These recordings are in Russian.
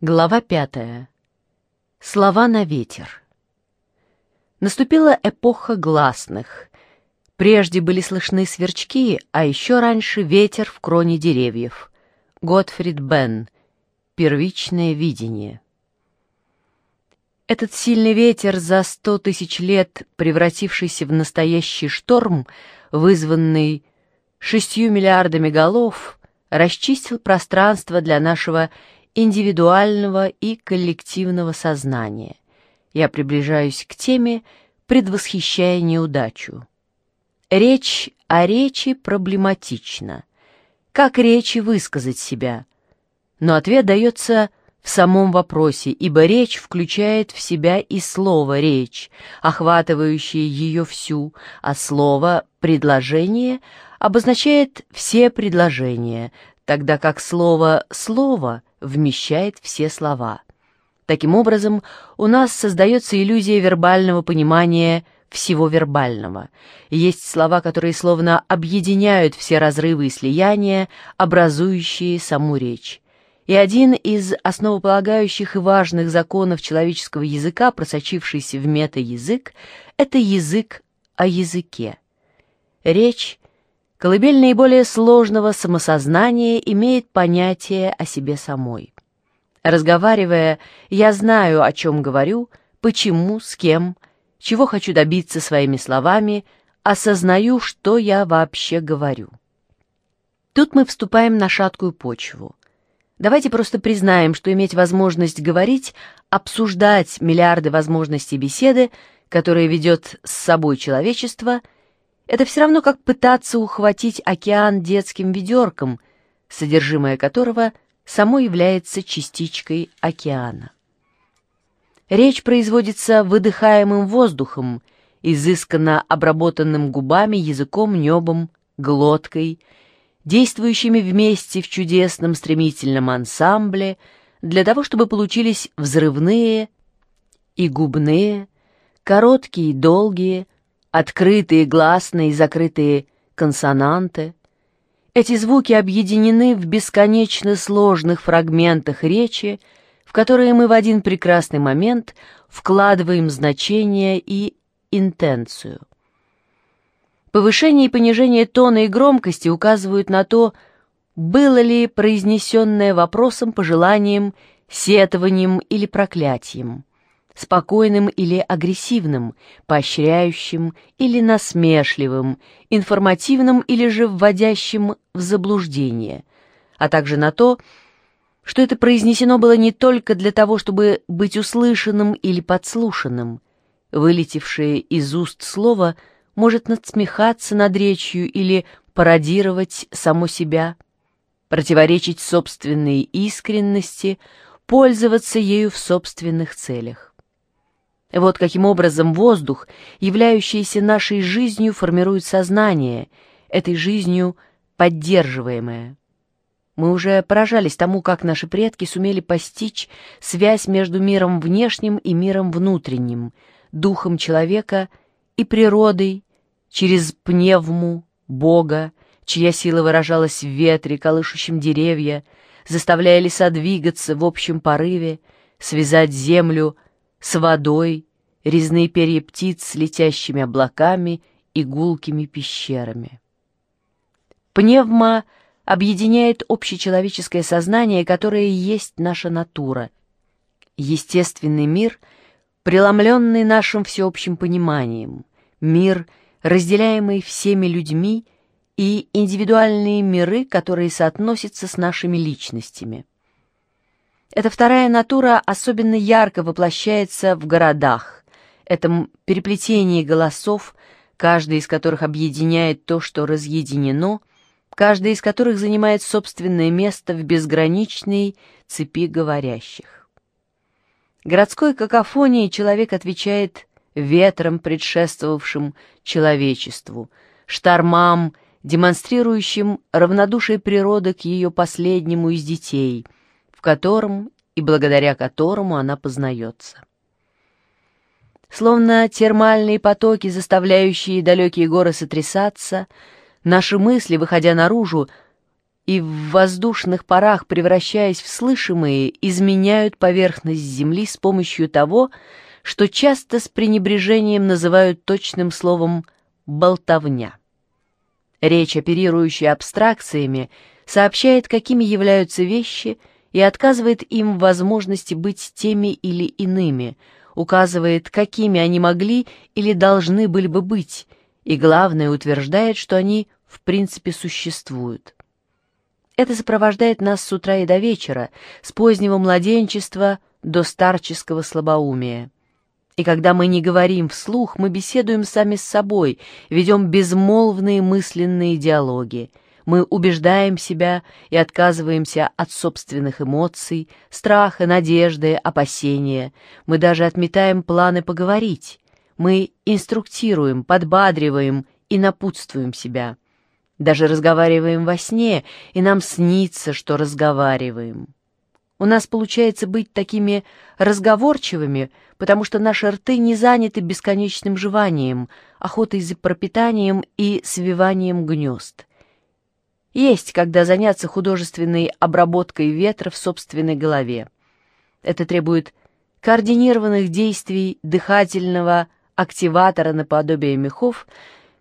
Глава пятая. Слова на ветер. Наступила эпоха гласных. Прежде были слышны сверчки, а еще раньше ветер в кроне деревьев. Готфрид Бен. Первичное видение. Этот сильный ветер за сто тысяч лет, превратившийся в настоящий шторм, вызванный шестью миллиардами голов, расчистил пространство для нашего индивидуального и коллективного сознания. Я приближаюсь к теме, предвосхищая неудачу. Речь о речи проблематична. Как речи высказать себя? Но ответ дается в самом вопросе, ибо речь включает в себя и слово «речь», охватывающее ее всю, а слово «предложение» обозначает все предложения, тогда как слово «слово» вмещает все слова. Таким образом, у нас создается иллюзия вербального понимания всего вербального. Есть слова, которые словно объединяют все разрывы и слияния, образующие саму речь. И один из основополагающих и важных законов человеческого языка, просочившийся в мета-язык, это язык о языке. Речь Колыбель наиболее сложного самосознания имеет понятие о себе самой. Разговаривая, я знаю, о чем говорю, почему, с кем, чего хочу добиться своими словами, осознаю, что я вообще говорю. Тут мы вступаем на шаткую почву. Давайте просто признаем, что иметь возможность говорить, обсуждать миллиарды возможностей беседы, которые ведет с собой человечество – это все равно, как пытаться ухватить океан детским ведерком, содержимое которого само является частичкой океана. Речь производится выдыхаемым воздухом, изысканно обработанным губами, языком, небом, глоткой, действующими вместе в чудесном стремительном ансамбле для того, чтобы получились взрывные и губные, короткие и долгие, открытые гласные и закрытые консонанты. Эти звуки объединены в бесконечно сложных фрагментах речи, в которые мы в один прекрасный момент вкладываем значение и интенцию. Повышение и понижение тона и громкости указывают на то, было ли произнесенное вопросом, пожеланием, сетованием или проклятием спокойным или агрессивным, поощряющим или насмешливым, информативным или же вводящим в заблуждение, а также на то, что это произнесено было не только для того, чтобы быть услышанным или подслушанным. Вылетевшее из уст слово может надсмехаться над речью или пародировать само себя, противоречить собственной искренности, пользоваться ею в собственных целях. Вот каким образом воздух, являющийся нашей жизнью, формирует сознание, этой жизнью поддерживаемое. Мы уже поражались тому, как наши предки сумели постичь связь между миром внешним и миром внутренним, духом человека и природой, через пневму, Бога, чья сила выражалась в ветре, колышущем деревья, заставляя леса двигаться в общем порыве, связать землю — с водой, резные перья птиц с летящими облаками и гулкими пещерами. Пневма объединяет общечеловеческое сознание, которое есть наша натура, естественный мир, преломленный нашим всеобщим пониманием, мир, разделяемый всеми людьми, и индивидуальные миры, которые соотносятся с нашими личностями. Эта вторая натура особенно ярко воплощается в городах, этом переплетении голосов, каждый из которых объединяет то, что разъединено, каждый из которых занимает собственное место в безграничной цепи говорящих. Городской какофонии человек отвечает ветром, предшествовавшим человечеству, штормам, демонстрирующим равнодушие природы к ее последнему из детей — в котором и благодаря которому она познается. Словно термальные потоки, заставляющие далекие горы сотрясаться, наши мысли, выходя наружу, и в воздушных парах, превращаясь в слышимые, изменяют поверхность Земли с помощью того, что часто с пренебрежением называют точным словом «болтовня». Речь, оперирующая абстракциями, сообщает, какими являются вещи, и отказывает им в возможности быть теми или иными, указывает, какими они могли или должны были бы быть, и, главное, утверждает, что они в принципе существуют. Это сопровождает нас с утра и до вечера, с позднего младенчества до старческого слабоумия. И когда мы не говорим вслух, мы беседуем сами с собой, ведем безмолвные мысленные диалоги. Мы убеждаем себя и отказываемся от собственных эмоций, страха, надежды, опасения. Мы даже отметаем планы поговорить. Мы инструктируем, подбадриваем и напутствуем себя. Даже разговариваем во сне, и нам снится, что разговариваем. У нас получается быть такими разговорчивыми, потому что наши рты не заняты бесконечным жеванием, охотой за пропитанием и свиванием гнезд. Есть, когда заняться художественной обработкой ветра в собственной голове. Это требует координированных действий дыхательного активатора наподобие мехов,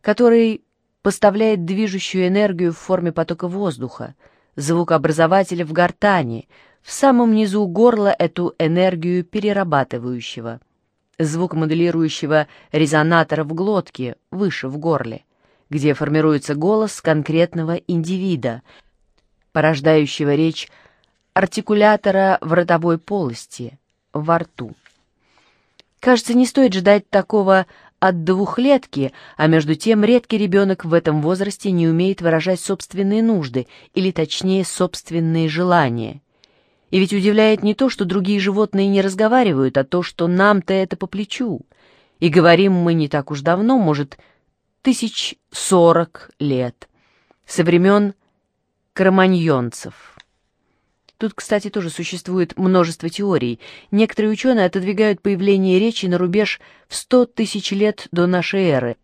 который поставляет движущую энергию в форме потока воздуха, звукообразователя в гортани, в самом низу горла эту энергию перерабатывающего, звукомоделирующего резонатора в глотке, выше в горле, где формируется голос конкретного индивида, порождающего речь артикулятора в ротовой полости, во рту. Кажется, не стоит ждать такого от двухлетки, а между тем редкий ребенок в этом возрасте не умеет выражать собственные нужды, или точнее собственные желания. И ведь удивляет не то, что другие животные не разговаривают, а то, что нам-то это по плечу. И говорим мы не так уж давно, может, тысяч сорок лет, со времен кроманьонцев. Тут, кстати, тоже существует множество теорий. Некоторые ученые отодвигают появление речи на рубеж в сто тысяч лет до нашей эры.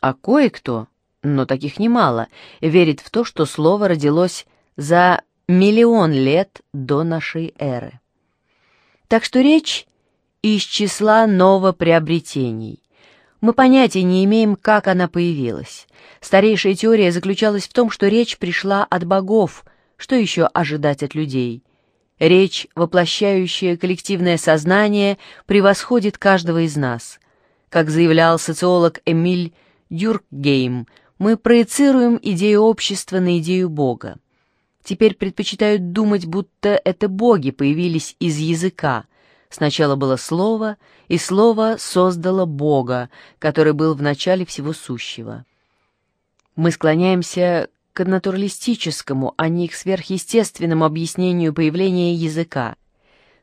А кое-кто, но таких немало, верит в то, что слово родилось за миллион лет до нашей эры. Так что речь из числа новоприобретений. Мы понятия не имеем, как она появилась. Старейшая теория заключалась в том, что речь пришла от богов – что еще ожидать от людей? Речь, воплощающая коллективное сознание, превосходит каждого из нас. Как заявлял социолог Эмиль Дюркгейм, мы проецируем идею общества на идею Бога. Теперь предпочитают думать, будто это боги появились из языка. Сначала было слово, и слово создало Бога, который был в начале всего сущего. Мы склоняемся к натуралистическому, а не к сверхъестественному объяснению появления языка.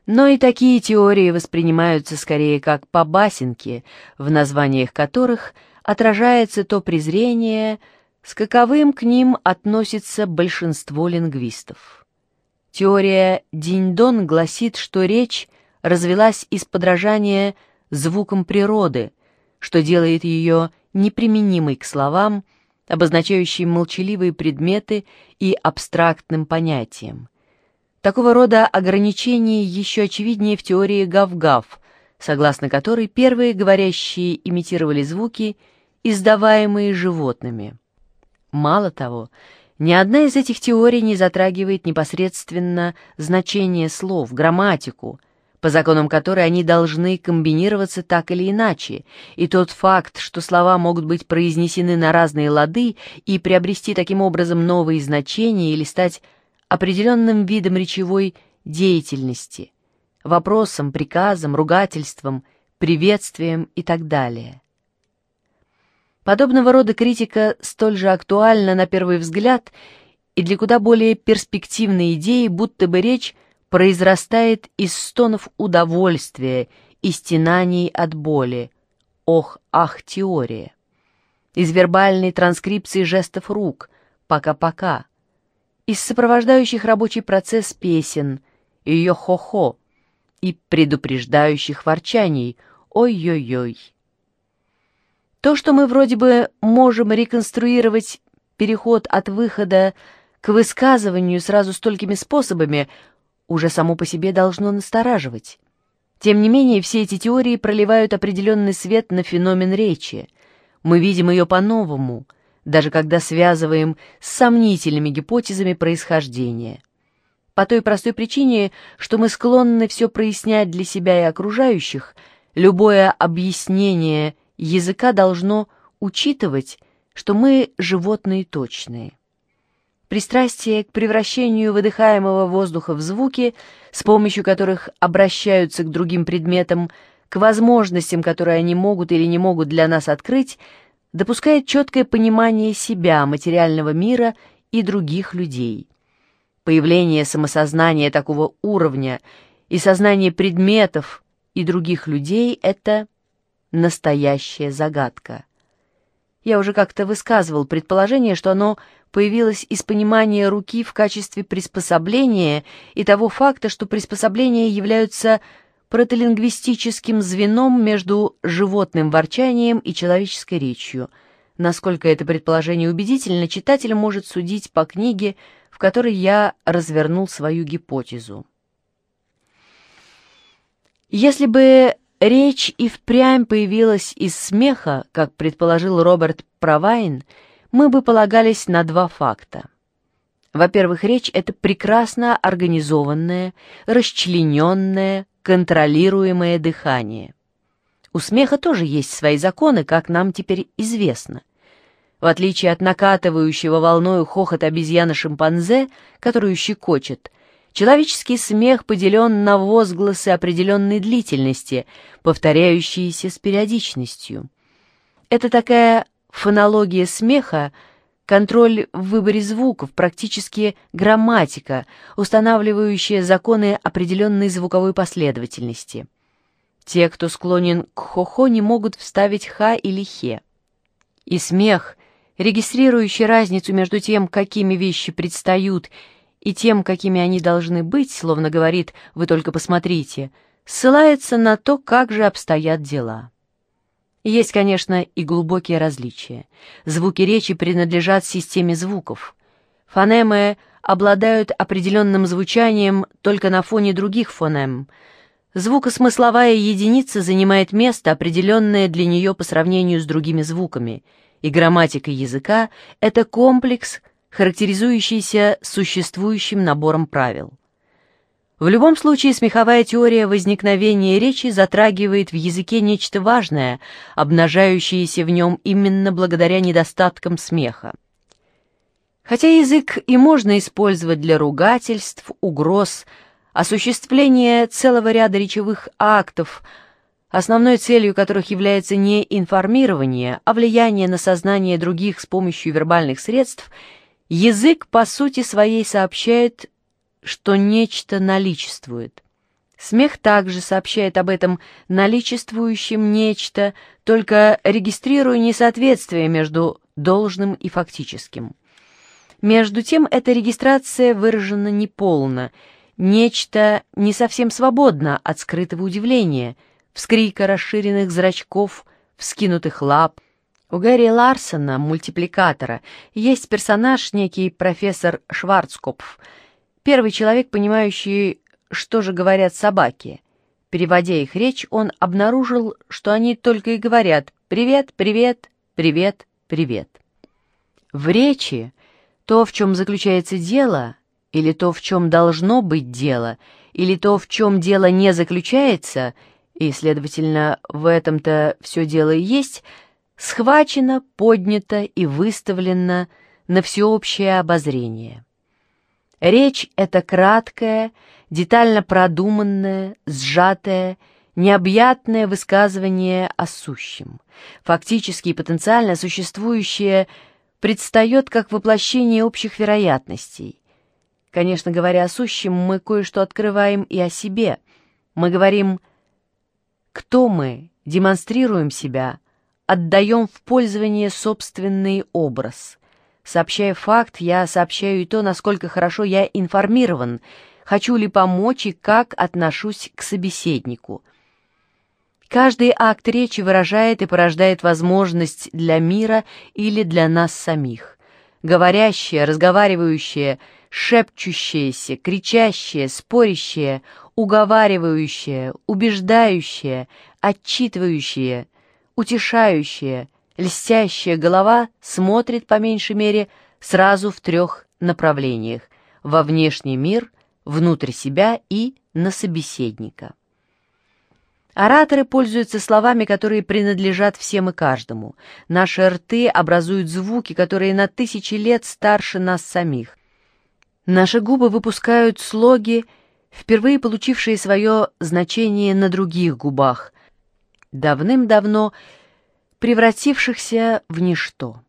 Но и такие теории воспринимаются скорее как побасенки, в названиях которых отражается то презрение, с каковым к ним относится большинство лингвистов. Теория Диньдон гласит, что речь развелась из подражания звукам природы, что делает ее неприменимой к словам, обозначающие молчаливые предметы и абстрактным понятиям. Такого рода ограничения еще очевиднее в теории гав-гав, согласно которой первые говорящие имитировали звуки, издаваемые животными. Мало того, ни одна из этих теорий не затрагивает непосредственно значение слов, грамматику, по законам которой они должны комбинироваться так или иначе, и тот факт, что слова могут быть произнесены на разные лады и приобрести таким образом новые значения или стать определенным видом речевой деятельности, вопросом, приказом, ругательством, приветствием и так далее. Подобного рода критика столь же актуальна на первый взгляд и для куда более перспективной идеи, будто бы речь произрастает из стонов удовольствия и стенаний от боли. Ох, ах, теория! Из вербальной транскрипции жестов рук «пока-пока», из сопровождающих рабочий процесс песен ее хо-хо и предупреждающих ворчаний «ой-ой-ой». То, что мы вроде бы можем реконструировать переход от выхода к высказыванию сразу столькими способами уже само по себе должно настораживать. Тем не менее, все эти теории проливают определенный свет на феномен речи. Мы видим ее по-новому, даже когда связываем с сомнительными гипотезами происхождения. По той простой причине, что мы склонны все прояснять для себя и окружающих, любое объяснение языка должно учитывать, что мы животные точные. Пристрастие к превращению выдыхаемого воздуха в звуки, с помощью которых обращаются к другим предметам, к возможностям, которые они могут или не могут для нас открыть, допускает четкое понимание себя, материального мира и других людей. Появление самосознания такого уровня и сознание предметов и других людей — это настоящая загадка. Я уже как-то высказывал предположение, что оно появилось из понимания руки в качестве приспособления и того факта, что приспособления являются протолингвистическим звеном между животным ворчанием и человеческой речью. Насколько это предположение убедительно, читатель может судить по книге, в которой я развернул свою гипотезу. Если бы Речь и впрямь появилась из смеха, как предположил Роберт Провайн, мы бы полагались на два факта. Во-первых, речь — это прекрасно организованное, расчлененное, контролируемое дыхание. У смеха тоже есть свои законы, как нам теперь известно. В отличие от накатывающего волною хохот обезьяны-шимпанзе, которую щекочет, Человеческий смех поделен на возгласы определенной длительности, повторяющиеся с периодичностью. Это такая фонология смеха, контроль в выборе звуков, практически грамматика, устанавливающая законы определенной звуковой последовательности. Те, кто склонен к хохо, не могут вставить ха или хе. И смех, регистрирующий разницу между тем, какими вещи предстают и тем, какими они должны быть, словно говорит «вы только посмотрите», ссылается на то, как же обстоят дела. Есть, конечно, и глубокие различия. Звуки речи принадлежат системе звуков. Фонемы обладают определенным звучанием только на фоне других фонем. Звукосмысловая единица занимает место, определенное для нее по сравнению с другими звуками, и грамматика языка — это комплекс — характеризующийся существующим набором правил. В любом случае, смеховая теория возникновения речи затрагивает в языке нечто важное, обнажающееся в нем именно благодаря недостаткам смеха. Хотя язык и можно использовать для ругательств, угроз, осуществления целого ряда речевых актов, основной целью которых является не информирование, а влияние на сознание других с помощью вербальных средств – Язык по сути своей сообщает, что нечто наличествует. Смех также сообщает об этом наличествующем нечто, только регистрируя несоответствие между должным и фактическим. Между тем, эта регистрация выражена неполно, нечто не совсем свободно от скрытого удивления, вскрика расширенных зрачков, вскинутых лап, у Гэри Ларсона, мультипликатора, есть персонаж, некий профессор Шварцкопф, первый человек, понимающий, что же говорят собаки. Переводя их речь, он обнаружил, что они только и говорят «привет, привет, привет, привет». В речи то, в чем заключается дело, или то, в чем должно быть дело, или то, в чем дело не заключается, и, следовательно, в этом-то все дело и есть – схвачено, поднято и выставлено на всеобщее обозрение. Речь — это краткое, детально продуманное, сжатое, необъятное высказывание о сущем. Фактически и потенциально существующее предстает как воплощение общих вероятностей. Конечно, говоря о сущем, мы кое-что открываем и о себе. Мы говорим «кто мы?», демонстрируем себя — отдаем в пользование собственный образ. Сообщая факт, я сообщаю и то, насколько хорошо я информирован, хочу ли помочь и как отношусь к собеседнику. Каждый акт речи выражает и порождает возможность для мира или для нас самих. говорящее, разговаривающее, шепчущееся, кричащее, спорящее, уговаривающее, убеждающее, отчитывающее, утешающее, льстящая голова смотрит, по меньшей мере, сразу в трех направлениях – во внешний мир, внутрь себя и на собеседника. Ораторы пользуются словами, которые принадлежат всем и каждому. Наши рты образуют звуки, которые на тысячи лет старше нас самих. Наши губы выпускают слоги, впервые получившие свое значение на других губах, давным-давно превратившихся в ничто.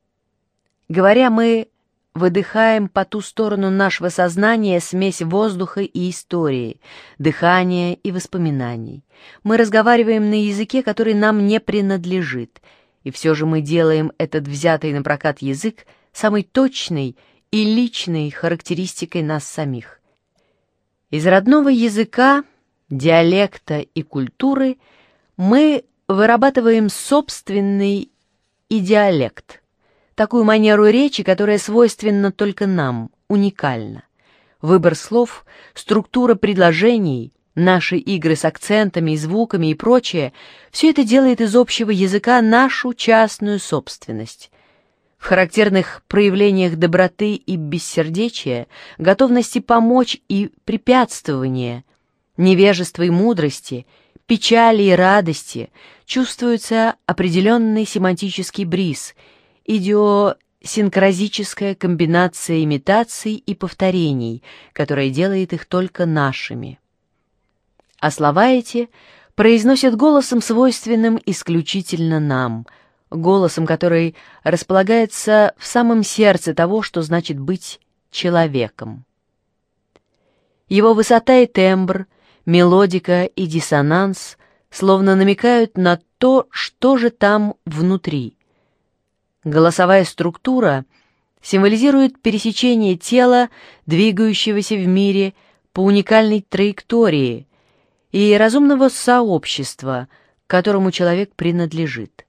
Говоря, мы выдыхаем по ту сторону нашего сознания смесь воздуха и истории, дыхания и воспоминаний. Мы разговариваем на языке, который нам не принадлежит, и все же мы делаем этот взятый на прокат язык самой точной и личной характеристикой нас самих. Из родного языка, диалекта и культуры мы вырабатываем собственный идиалект – такую манеру речи, которая свойственна только нам, уникальна. Выбор слов, структура предложений, наши игры с акцентами и звуками и прочее — все это делает из общего языка нашу частную собственность. В характерных проявлениях доброты и бессердечия, готовности помочь и препятствования, невежества и мудрости, печали и радости чувствуется определенный семантический бриз — идиосинкразическая комбинация имитаций и повторений, которая делает их только нашими. А слова эти произносят голосом, свойственным исключительно нам, голосом, который располагается в самом сердце того, что значит быть человеком. Его высота и тембр, мелодика и диссонанс словно намекают на то, что же там внутри — Голосовая структура символизирует пересечение тела, двигающегося в мире по уникальной траектории, и разумного сообщества, которому человек принадлежит.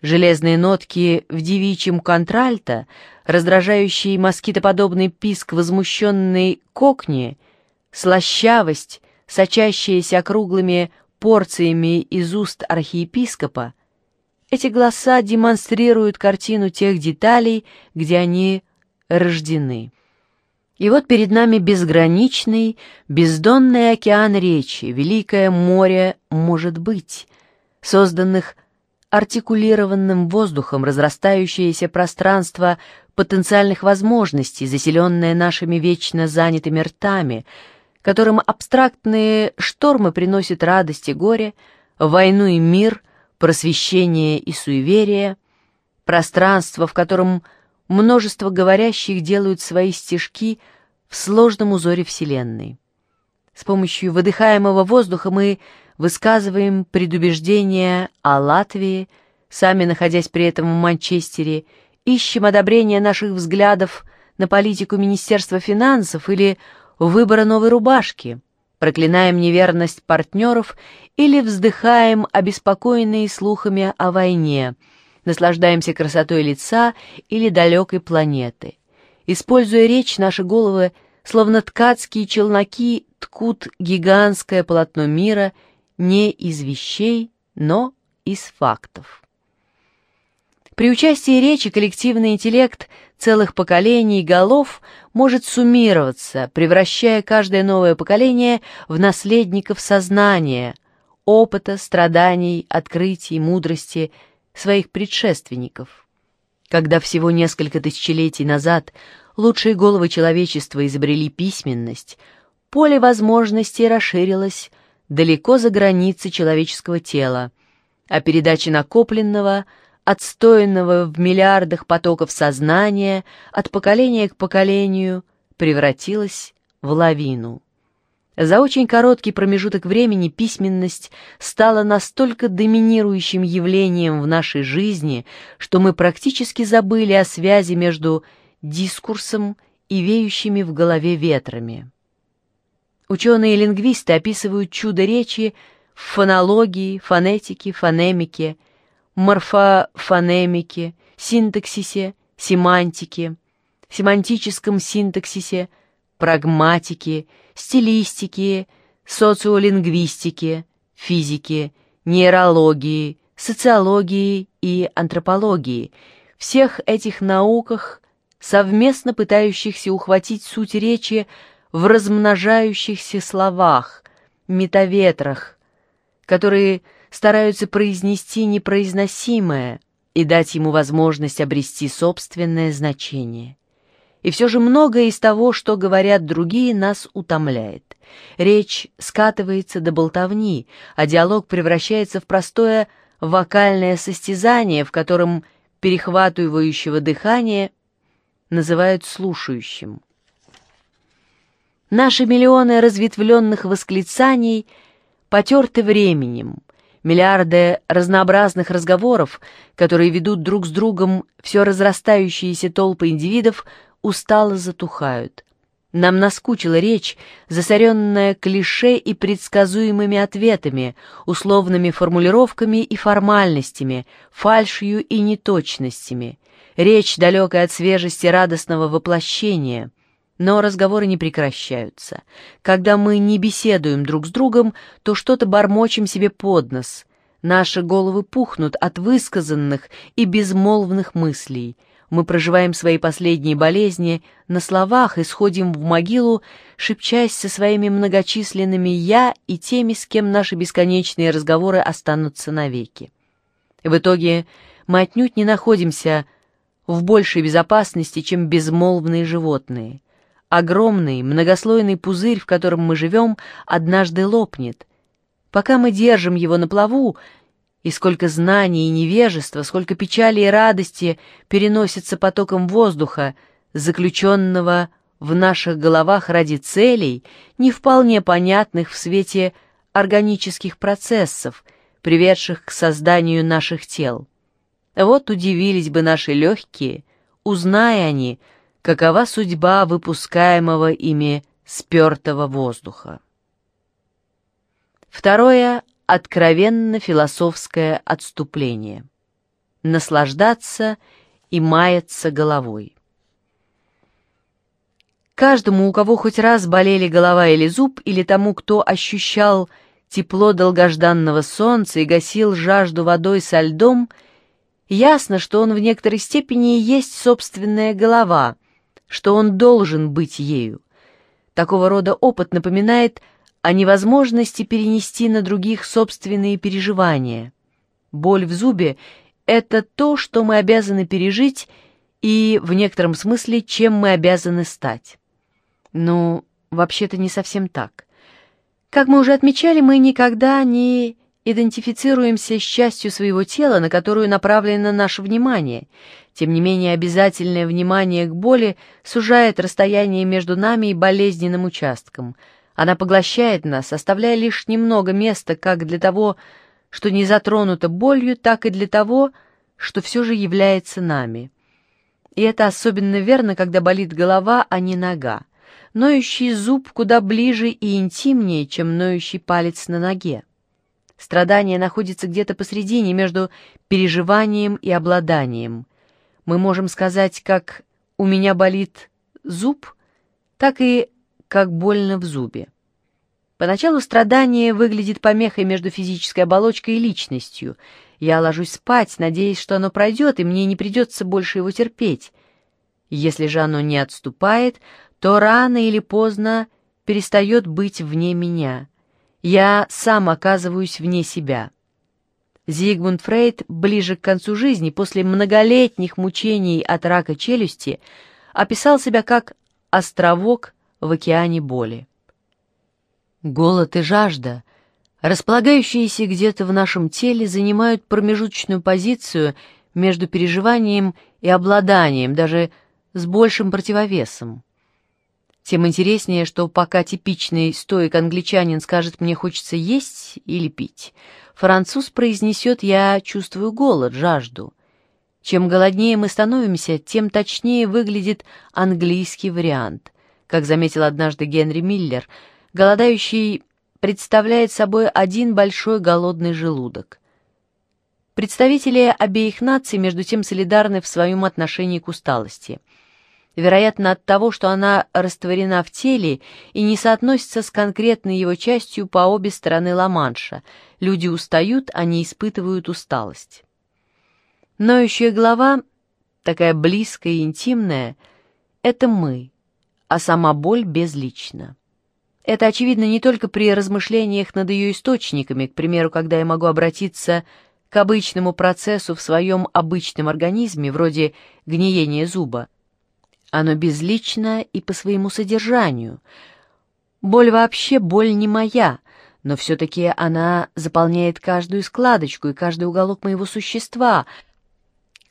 Железные нотки в девичьем контральто, раздражающий москитоподобный писк возмущенной кокни, слащавость, сочащаяся округлыми порциями из уст архиепископа, эти голоса демонстрируют картину тех деталей, где они рождены. И вот перед нами безграничный, бездонный океан речи, великое море может быть, созданных артикулированным воздухом разрастающееся пространство потенциальных возможностей, заселенное нашими вечно занятыми ртами, которым абстрактные штормы приносят радость и горе, войну и мир, просвещение и суеверие, пространство, в котором множество говорящих делают свои стежки в сложном узоре Вселенной. С помощью выдыхаемого воздуха мы высказываем предубеждения о Латвии, сами находясь при этом в Манчестере, ищем одобрения наших взглядов на политику Министерства финансов или выбора новой рубашки, проклинаем неверность партнеров или вздыхаем, обеспокоенные слухами о войне, наслаждаемся красотой лица или далекой планеты. Используя речь, наши головы, словно ткацкие челноки, ткут гигантское полотно мира не из вещей, но из фактов. При участии речи коллективный интеллект целых поколений голов может суммироваться, превращая каждое новое поколение в наследников сознания – опыта, страданий, открытий, мудрости своих предшественников. Когда всего несколько тысячелетий назад лучшие головы человечества изобрели письменность, поле возможностей расширилось далеко за границы человеческого тела, а передача накопленного, отстоянного в миллиардах потоков сознания от поколения к поколению превратилась в лавину. За очень короткий промежуток времени письменность стала настолько доминирующим явлением в нашей жизни, что мы практически забыли о связи между дискурсом и веющими в голове ветрами. Ученые-лингвисты описывают чудо речи в фонологии, фонетике, фонемике, морфофонемике, синтаксисе, семантике, семантическом синтаксисе, прагматике, стилистике, социолингвистике, физике, нейрологии, социологии и антропологии, всех этих науках, совместно пытающихся ухватить суть речи в размножающихся словах, метаветрах, которые стараются произнести непроизносимое и дать ему возможность обрести собственное значение. И все же многое из того, что говорят другие, нас утомляет. Речь скатывается до болтовни, а диалог превращается в простое вокальное состязание, в котором перехватывающего дыхание называют слушающим. Наши миллионы разветвленных восклицаний потерты временем, миллиарды разнообразных разговоров, которые ведут друг с другом все разрастающиеся толпы индивидов, устало затухают. Нам наскучила речь, засоренная клише и предсказуемыми ответами, условными формулировками и формальностями, фальшью и неточностями. Речь, далекая от свежести радостного воплощения. Но разговоры не прекращаются. Когда мы не беседуем друг с другом, то что-то бормочем себе под нос. Наши головы пухнут от высказанных и безмолвных мыслей — мы проживаем свои последние болезни на словах и сходим в могилу, шепчась со своими многочисленными «я» и теми, с кем наши бесконечные разговоры останутся навеки. В итоге мы отнюдь не находимся в большей безопасности, чем безмолвные животные. Огромный, многослойный пузырь, в котором мы живем, однажды лопнет. Пока мы держим его на плаву, и сколько знаний и невежества, сколько печали и радости переносится потоком воздуха, заключенного в наших головах ради целей, не вполне понятных в свете органических процессов, приведших к созданию наших тел. Вот удивились бы наши легкие, узная они, какова судьба выпускаемого ими спертого воздуха. Второе откровенно философское отступление. Наслаждаться и маяться головой. Каждому, у кого хоть раз болели голова или зуб, или тому, кто ощущал тепло долгожданного солнца и гасил жажду водой со льдом, ясно, что он в некоторой степени есть собственная голова, что он должен быть ею. Такого рода опыт напоминает о невозможности перенести на других собственные переживания. Боль в зубе — это то, что мы обязаны пережить и, в некотором смысле, чем мы обязаны стать. Ну, вообще-то не совсем так. Как мы уже отмечали, мы никогда не идентифицируемся с частью своего тела, на которую направлено наше внимание. Тем не менее, обязательное внимание к боли сужает расстояние между нами и болезненным участком — она поглощает нас, оставляя лишь немного места как для того, что не затронуто болью, так и для того, что все же является нами. И это особенно верно, когда болит голова, а не нога. Ноющий зуб куда ближе и интимнее, чем ноющий палец на ноге. Страдание находится где-то посредине между переживанием и обладанием. Мы можем сказать, как «у меня болит зуб», так и как больно в зубе. Поначалу страдание выглядит помехой между физической оболочкой и личностью. Я ложусь спать, надеясь, что оно пройдет, и мне не придется больше его терпеть. Если же оно не отступает, то рано или поздно перестает быть вне меня. Я сам оказываюсь вне себя. Зигмунд Фрейд ближе к концу жизни, после многолетних мучений от рака челюсти, описал себя как «островок в океане боли. Голод и жажда, располагающиеся где-то в нашем теле, занимают промежуточную позицию между переживанием и обладанием, даже с большим противовесом. Тем интереснее, что пока типичный стоик-англичанин скажет «мне хочется есть или пить», француз произнесет «я чувствую голод, жажду». Чем голоднее мы становимся, тем точнее выглядит английский вариант. Как заметил однажды Генри Миллер, голодающий представляет собой один большой голодный желудок. Представители обеих наций между тем солидарны в своем отношении к усталости. Вероятно от того, что она растворена в теле и не соотносится с конкретной его частью по обе стороны Ла-Манша. Люди устают, они испытывают усталость. Ноющая голова, такая близкая и интимная, это мы, а сама боль безлична. Это очевидно не только при размышлениях над ее источниками, к примеру, когда я могу обратиться к обычному процессу в своем обычном организме, вроде гниения зуба. Оно безлично и по своему содержанию. Боль вообще боль не моя, но все-таки она заполняет каждую складочку и каждый уголок моего существа,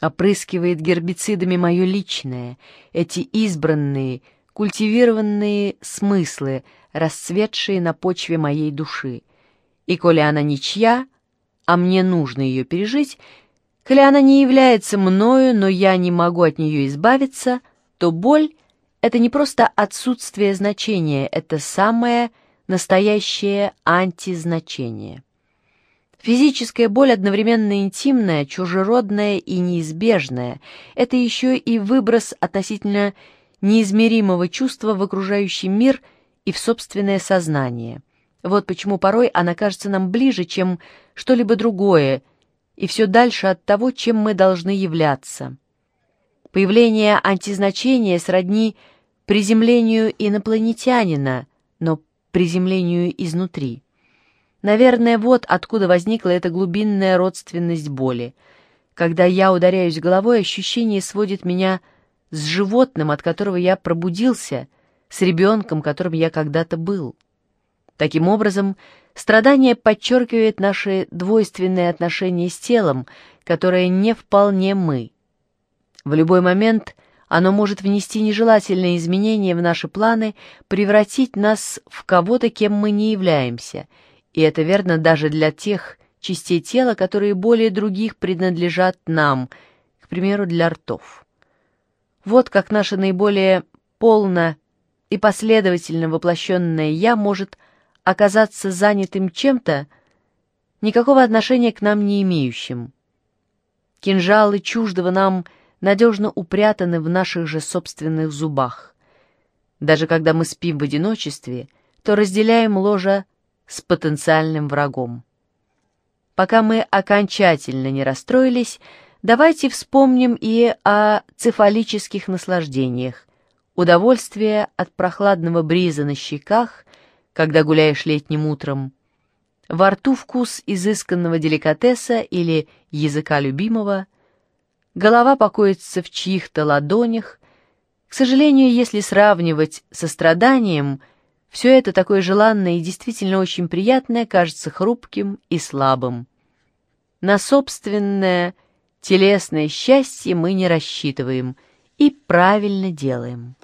опрыскивает гербицидами мое личное, эти избранные, культивированные смыслы, расцветшие на почве моей души. И коли она ничья, а мне нужно ее пережить, коли она не является мною, но я не могу от нее избавиться, то боль — это не просто отсутствие значения, это самое настоящее антизначение. Физическая боль одновременно интимная, чужеродная и неизбежная. Это еще и выброс относительно неизмеримого чувства в окружающий мир и в собственное сознание. Вот почему порой она кажется нам ближе, чем что-либо другое, и все дальше от того, чем мы должны являться. Появление антизначения сродни приземлению инопланетянина, но приземлению изнутри. Наверное, вот откуда возникла эта глубинная родственность боли. Когда я ударяюсь головой, ощущение сводит меня с животным, от которого я пробудился, с ребенком, которым я когда-то был. Таким образом, страдание подчеркивает наши двойственные отношения с телом, которое не вполне мы. В любой момент оно может внести нежелательные изменения в наши планы, превратить нас в кого-то, кем мы не являемся — и это верно даже для тех частей тела, которые более других принадлежат нам, к примеру, для ртов. Вот как наше наиболее полно и последовательно воплощенное «я» может оказаться занятым чем-то, никакого отношения к нам не имеющим. Кинжалы чуждого нам надежно упрятаны в наших же собственных зубах. Даже когда мы спим в одиночестве, то разделяем ложа с потенциальным врагом. Пока мы окончательно не расстроились, давайте вспомним и о цефалических наслаждениях. Удовольствие от прохладного бриза на щеках, когда гуляешь летним утром, во рту вкус изысканного деликатеса или языка любимого, голова покоится в чьих-то ладонях. К сожалению, если сравнивать со страданием – все это такое желанное и действительно очень приятное кажется хрупким и слабым. На собственное телесное счастье мы не рассчитываем и правильно делаем.